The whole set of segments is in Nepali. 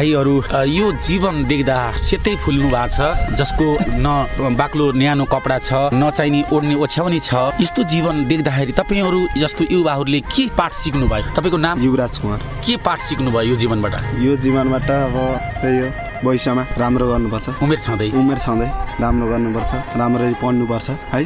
भाइहरू यो जीवन देख्दा सेतै फुल्नु भएको छ जसको न बाक्लो न्यानो कपडा छ न चाहिने ओढ्ने ओछ्याउने छ। यस्तो जीवन देख्दाखेरि तपाईँहरू जस्तो युवाहरूले के पाठ सिक्नु भयो तपाईँको नाम? युवराज कुमार। के पाठ सिक्नु भयो यो जीवनबाट? यो जीवनबाट अब त्यही हो भविष्यमा राम्रो गर्नुपर्छ। उमेर छँदै। उमेर छँदै। राम्रो गर्नुपर्छ राम्ररी पढ्नुपर्छ है?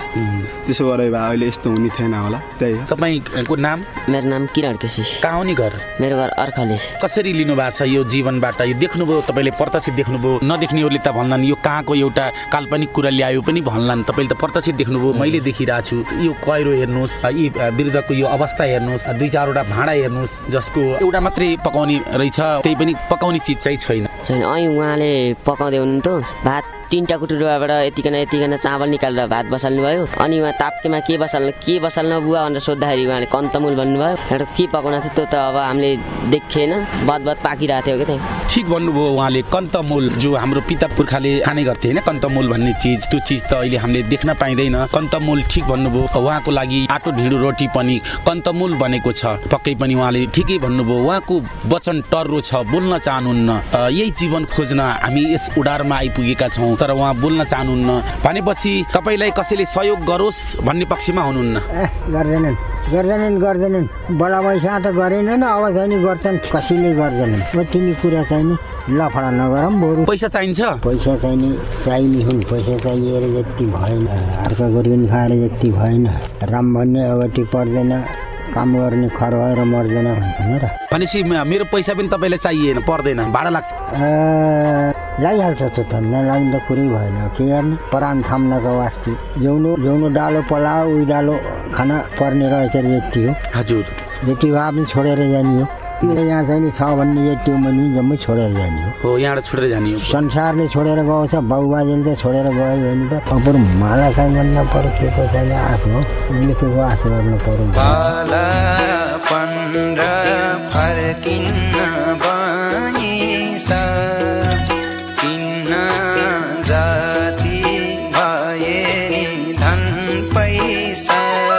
त्यसो गरे भए अहिले यस्तो हुने थिएन होला त्यही हो। तपाईँको नाम? मेरो नाम किरण केसी। कहाँ हो नि घर? मेरो घर अर्खले। कसरी लिनु भएको छ यो जीवनबाट? यो देख्नुभयो तपाईँले प्रत्यक्ष देख्नुभयो नदेख्नेहरूले त भन्लान् यो कहाँको एउटा काल्पनिक कुरा ल्यायो पनि भन्लान्। तपाईँले त प्रत्यक्ष देख्नुभयो मैले देखिरहेको छु। यो कैरो हेर्नुहोस् यी वृद्धको यो अवस्था हेर्नुहोस् दुई चारवटा भाँडा हेर्नुहोस् जसको एउटा मात्रै पकाउने रहेछ त्यही पनि पकाउने चिज चाहिँ छैन। छैन। उहाँले पकाउँदै हुनुहुन्थ्यो। भात तिनवटा कुटुरोबाट यतिकन यतिकन चामल निकालेर भात बसाल्नु भयो अनि उहाँ ताप्केमा के बसाल्नु के बसाल्नु बुवा भनेर सोद्धाखेरि उहाँले कन्तमुल भन्नुभयो। के पकाउनु थियो त्यो त अब हामीले देखेन बदबद पाकिरहेको थियो कि त्यहाँ। ठिक भन्नुभयो उहाँले कन्तमूल जो हाम्रो पिता पुर्खाले खाने गर्थे होइन कन्तमूल भन्ने चिज त्यो चिज त अहिले हामीले देख्न पाइँदैन। कन्तमूल ठिक भन्नुभयो उहाँको लागि आटो ढिँडो रोटी पनि कन्तमूल बनेको छ। पक्कै पनि उहाँले ठिकै भन्नुभयो उहाँको वचन टर्रो छ बोल्न चाहनुहुन्न। यही जीवन खोज्न हामी यस उडारमा आइपुगेका छौँ। तर उहाँ बोल्न चाहनुहुन्न। भनेपछि तपाईँलाई कसैले सहयोग गरोस् भन्ने पक्षमा हुनुहुन्न। गर्दैनन्। गर्दैनन् गर्दैनन्। पैसा त गरेनन् अब चाहिँ नि गर्छन्। कसैले गर्दैनन्। तिमी कुरा चाहिँ नि लफडा नगरौँ बरु। पैसा चाहिन्छ? पैसा चाहिँ नि चाहिने हुन्। पैसा चाहिएर जति भएन। अर्का गरिकन खाएर जति भएन। राम भन्ने अगति पर्दैन। काम गर्ने खर भएर मर्दैन। भन्छन् र। भनेपछि मेरो पैसा पनि तपाईँलाई चाहिएन पर्दैन। भाडा लाग्छ। लगाइहाल्छ त त नलाग्ने त कुरै भएन। के गर्ने? परान थाम्नको वास्ते। जिउनु जिउनु डालो पलायो उही डालो खाना पर्ने रहेछ यति हो। हजुर। यति भए पनि छोडेर जाने हो। यो यहाँ चाहिँ नि छ भन्ने यति हो भने जम्मै छोडेर जाने हो। हो यहाँबाट छोडेर जाने हो। संसारले छोडेर गएको छ बाबुबाजेले त छोडेर गयो भने त अब बरु माला चाहिँ भन्न पर्यो के को चाहिँ आफ्नो लेखेको आश गर्नु र फर्किन्न पैसा।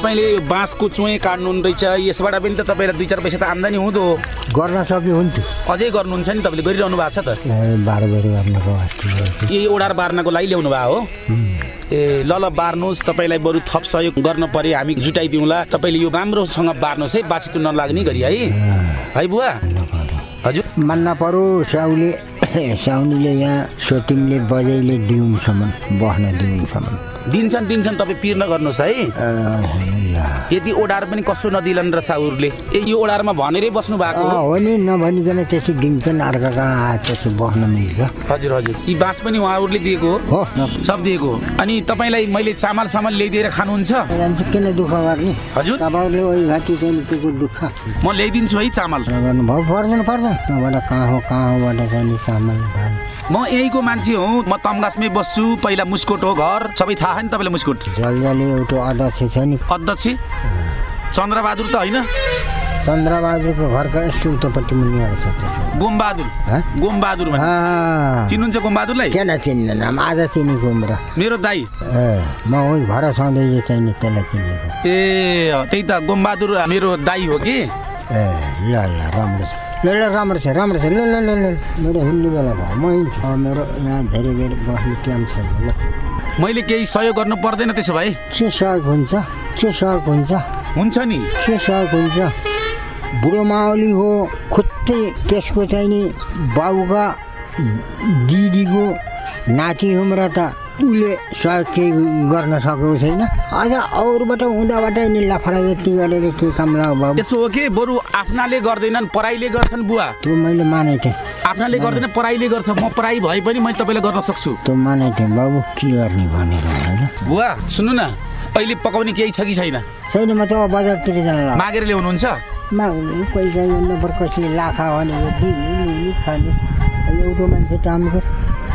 तपाईँले यो बाँसको चुहे काट्नुहुन्न रहेछ यसबाट पनि त तपाईँलाई दुई चार पैसा त आम्दानी हुँदो। गर्न सक्यो हुन्थ्यो अझै गर्नुहुन्छ नि तपाईँले गरिरहनु भएको छ त। यही ओडार बार्नको लागि ल्याउनु भएको हो? ए ल ल बार्नुहोस् तपाईँलाई बरु थप सहयोग गर्न पर्यो हामी जुटाइदिउँला। तपाईँले यो राम्रोसँग बार्नुहोस् है बाछितो नलाग्ने गरी है। है बुवा? हजुर? मान्न पर्यो स्याउले स्याउनीले यहाँ सोतिङले बजैले दिउँसम्म बस्न दिउँसम्म दिन्छन् दिन्छन् तपाईँ पिर नगर्नुहोस् है। यदि ओडार पनि कसो नदिलान् र साउरले? ए यो ओडारमा भनेरै बस्नु भएको हो हो नि नभनिकन त्यसै दिन्छन् अर्का कहाँ त्यसो बस्न मिल्छ हजुर हजुर। यी बाँस पनि उहाँहरूले दिएको हो? हो। सब दिएको हो। अनि तपाईँलाई मैले चामल सामान ल्याइदिएर खानुहुन्छ? किन दुःख गर्ने हजुर। तपाईँले ओइ घाँटी चाहिँ दुःख? म ल्याइदिन्छु है चामल। पर्दैन पर्दैन कहाँ हो कहाँ चाहिँ नि चामल म यहीँको मान्छे हो। म तमगासमै बस्छु पहिला मुस्कोट हो घर। सबै थाहा छ नि तपाईँलाई मुस्कोट। अध्यक्ष छ नि। अध्यक्ष? चन्द्रबहादुर त होइन? चन्द्रबहादुरको घरका यस्तो उतापट्टि मुनि आउँछ। गोमबहादुर? हँ? गोमबहादुर चिन्नुहुन्छ गोमबहादुरलाई? किन चिन्न नाम? आज चिनेको उम्र। मेरो दाई। ए म उही घर सधैँ चाहिँ नि त्यसलाई चिनेको। ए त्यही त। गोमबहादुर मेरो दाई हो कि? ए ल ल राम्रो छ। ल ल राम्रो छ राम्रो छ। ल ल ल ल मेरो हिँड्ने बेला भयो म अब मेरो यहाँ धेरै धेरै बस्ने टाइम छैन ल। मैले केही सहयोग गर्नु पर्दैन त्यसो भए के सहयोग हुन्छ? के सहयोग हुन्छ? हुन्छ नि। के सहयोग हुन्छ? बुढो माओली हो खुट्टै त्यसको चाहिँ नि बाउका दिदीको नाति हुँ र त उसले सहयोग केही गर्न सकेको छैन। अझ अरूबाट हुँदाबाट नि लफडा जति गरेर के काम लाग्यो त्यसो हो कि बरु आफ्नाले गर्दैनन् पढाइले गर्छन् बुवा। त्यो मैले मानेको थिएँ। आफ्नाले गर्दैन पढाइले गर्छ। म पढाइ भए पनि मैले तपाईँलाई गर्न सक्छु। त्यो मानेको थिएँ बाबु के गर्ने भनेर बुवा सुन्नु न अहिले पकाउने केही छ कि छैन? छैन म त बजारतिर जान मागेर ल्याउनुहुन्छ पैसा नम्बर कसले लाखा भने एउटा मान्छे काम गर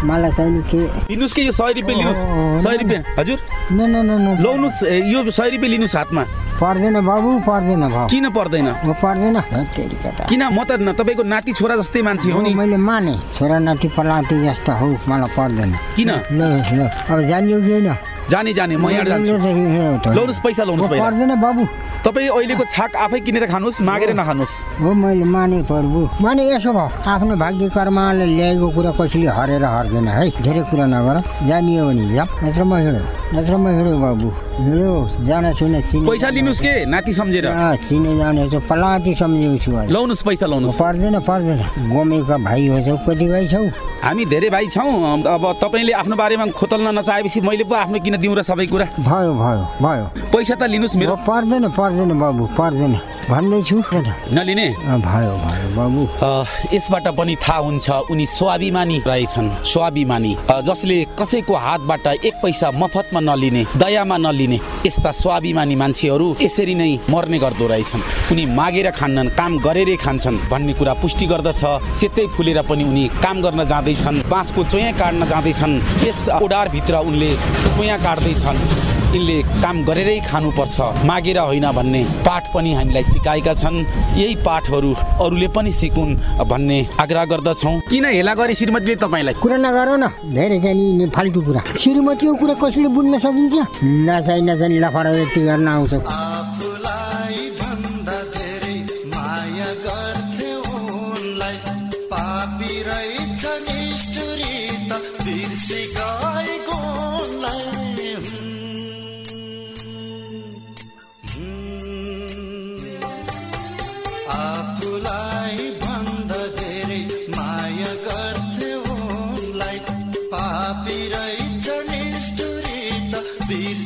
मलाई चाहिने के लिनुहोस् कि यो सय रुपियाँ लिनुहोस् सय रुपियाँ हजुर न न न न लाउनुहोस् यो सय रुपियाँ लिनुहोस् हातमा पर्दैन बाबु पर्दैन भाउ किन पर्दैन म पर्दैन किन म त न तपाईँको नाति छोरा जस्तै मान्छे हो नि मैले माने छोरा नाति पलाती जस्तो हौ मलाई पर्दैन किन ल अब जानियो कि जाने जाने म यहाँ लाउनुहोस् पैसा लाउनुहोस् पर्दैन बाबु तपाईँ अहिलेको छाक आफै किनेर खानुहोस् मागेर नखानुहोस्। हो मैले माने प्रभु माने यसो भयो आफ्नो भाग्य कर्मले ल्याएको कुरा कसैले हरेर हर्दैन है? धेरै कुरा नगर जानियो भने नत्र म हिँडो नत्र म हिँडो बाबु। हिँडो जान छुने चिने पैसा लिनुहोस् के? नाति सम्झेर। चिने जाने त पलाती सम्झेको छु लाउनुहोस् पैसा लाउनुहोस्। पर्दैन पर्दैन। गोमेका भाइ हो छौ कति भाइ छौ? हामी धेरै भाइ छौँ। अब तपाईँले आफ्नो बारेमा खोतल्न नचाहेपछि मैले पो आफ्नो किन दिउँ र सबै कुरा? भयो भयो भयो। पैसा त लिनुहोस् मेरो। पर्दैन पर्दैन बाबु पर्दैन। भन्दैछु। नलिने? भयो भयो बाबु। यसबाट पनि थाहा हुन्छ उनी स्वाभिमानी रहेछन्। स्वाभिमानी। जसले कसैको हातबाट एक पैसा मफतमा नलिने दयामा नलिने यस्ता स्वाभिमानी मान्छेहरू यसरी नै मर्ने गर्दो रहेछन्। उनी मागेर खान्नन् काम गरेरै खान्छन् भन्ने कुरा पुष्टि गर्दछ। सेतै फुलेर पनि उनी काम गर्न जाँदैछन् बाँसको चोया काट्न जाँदैछन्। यस ओडारभित्र उनले चोया काट्दैछन्। यिनले काम गरेरै खानुपर्छ मागेर होइन भन्ने पाठ पनि हामीलाई सिकाएका छन्। यही पाठहरू अरूले पनि सिकुन् भन्ने आग्रह गर्दछौँ। किन हेला गरे श्रीमतीले तपाईँलाई? कुरा नगर न। धेरै जाने फाल्टु कुरा। श्रीमतीको कुरा कसैले बुझ्न सकिन्छ? नचाहि नचाहि लफडा यति गर्न आउँछ। आफूलाई भन्दा धेरै माया गर्थे उनलाई। पापी रहेछ निष्ठुरी त बिर्सी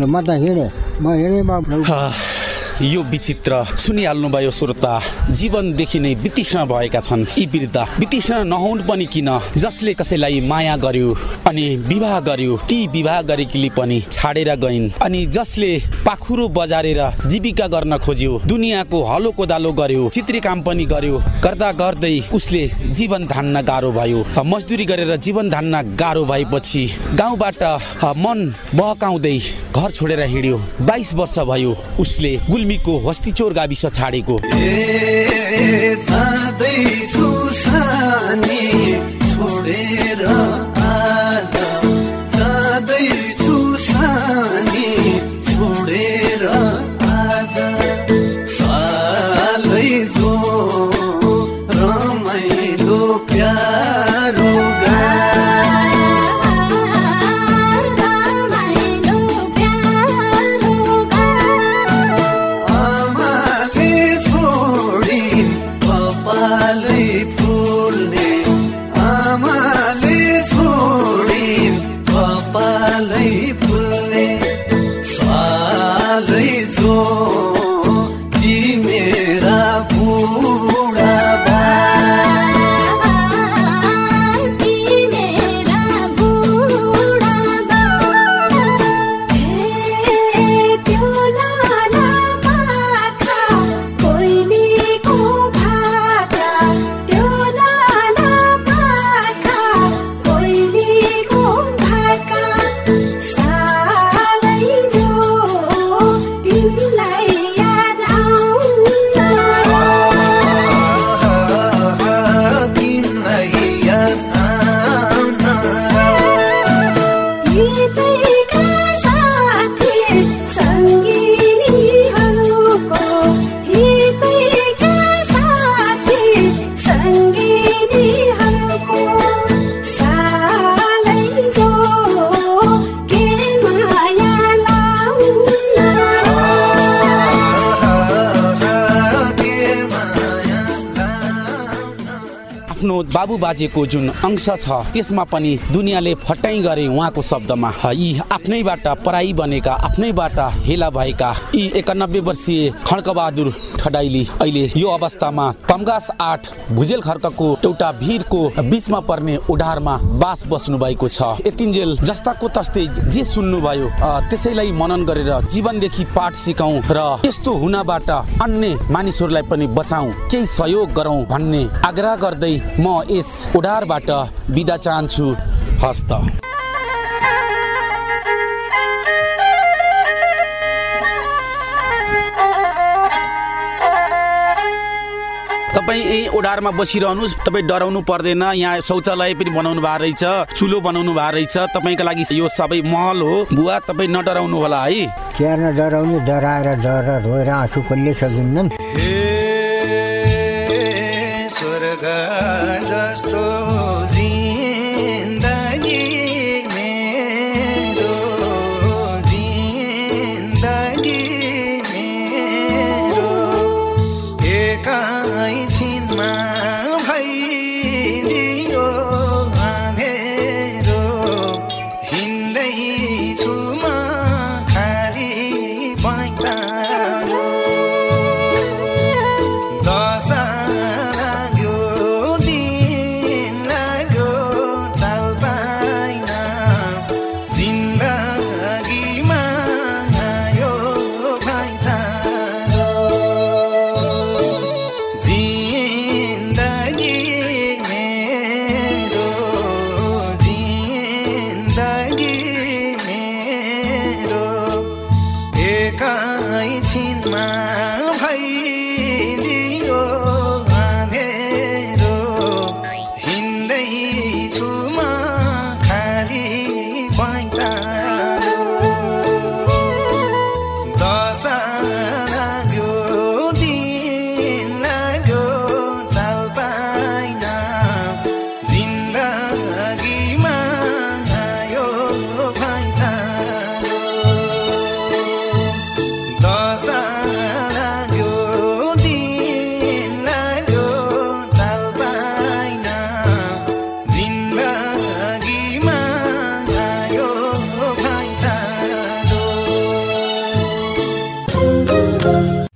ल म त हिँडेँ म हिँडेँ यो विचित्र सुनिहाल्नुभयो श्रोता जीवनदेखि नै वितीक्ष्ण भएका छन् यी वृद्ध। वितीक्ष्ण नहुन् पनि किन? जसले कसैलाई माया गर्यो अनि विवाह गर्यो ती विवाह गरेकीले पनि छाडेर गइन्। अनि जसले पाखुरो बजारेर जीविका गर्न खोज्यो दुनियाँको हलो कोदालो गर्यो चित्रे काम पनि गर्यो गर्दा गर्दै उसले जीवन धान्न गाह्रो भयो। मजदुरी गरेर जीवन धान्न गाह्रो भएपछि गाउँबाट मन बहकाउँदै घर छोडेर हिँड्यो। बाइस वर्ष भयो उसले गुल्मीको हस्तिचोर गाविस छाडेको। छोडेर बाबु बाजेको जुन अंश छ त्यसमा पनि दुनियाँले फटाइ गरे उहाँको शब्दमा यी आफ्नैबाट पराई बनेका आफ्नैबाट हेला भएका यी एकानब्बे वर्षीय खड्कबहादुर ठडाइली अहिले यो अवस्थामा तमगास आठ भुजेल खर्कको एउटा भिरको बिचमा पर्ने उडारमा बास बस्नु भएको छ। यतिन्जेल जस्ताको तस्तै जे सुन्नुभयो त्यसैलाई मनन गरेर जीवनदेखि पाठ सिकाउँ र यस्तो हुनबाट अन्य मानिसहरूलाई पनि बचाउँ केही सहयोग गरौँ भन्ने आग्रह गर्दै म यस उडारबाट बिदा चाहन्छु। हस्त। तपाईँ यही ओडारमा बसिरहनुहोस्। तपाईँ डराउनु पर्दैन। यहाँ शौचालय पनि बनाउनु भएको रहेछ। चुलो बनाउनु भएको रहेछ। तपाईँको लागि यो सबै महल हो। बुवा तपाईँ नडराउनु होला है। क्यार्न डराउने डराएर डर रोएर आँसु कसले सकिन्नन्। हे स्वर्ग जस्तो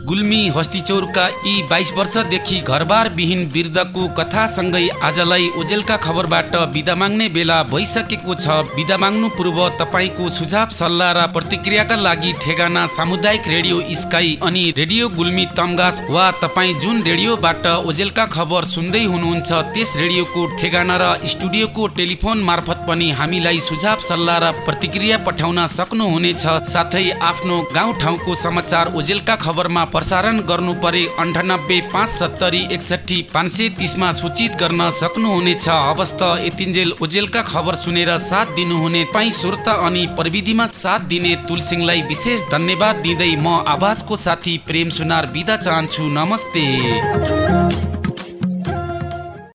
Гуль गुल्मी हस्तिचौरका यी बाइस वर्षदेखि घरबार विहीन वृद्धको कथासँगै आजलाई ओजेलका खबरबाट बिदा माग्ने बेला भइसकेको छ। बिदा माग्नु पूर्व तपाईँको सुझाव सल्लाह र प्रतिक्रियाका लागि ठेगाना सामुदायिक रेडियो स्काई अनि रेडियो गुल्मी तमगास वा तपाईँ जुन रेडियोबाट ओजेलका खबर सुन्दै हुनुहुन्छ त्यस रेडियोको ठेगाना र स्टुडियोको टेलिफोन मार्फत पनि हामीलाई सुझाव सल्लाह र प्रतिक्रिया पठाउन सक्नुहुनेछ। साथै आफ्नो गाउँ ठाउँको समाचार ओजेलका खबरमा प्रसारण गर्नु परे अन्ठानब्बे पाँच सत्तरी एकसठी पाँच सय तिसमा सूचित गर्न सक्नुहुनेछ। अवस्त यतिन्जेल ओजेलका खबर सुनेर साथ दिनुहुने पाइ श्रोता अनि प्रविधिमा साथ दिने तुलसिंहलाई विशेष धन्यवाद दिँदै म आवाजको साथी प्रेम सुनार बिदा चाहन्छु। नमस्ते।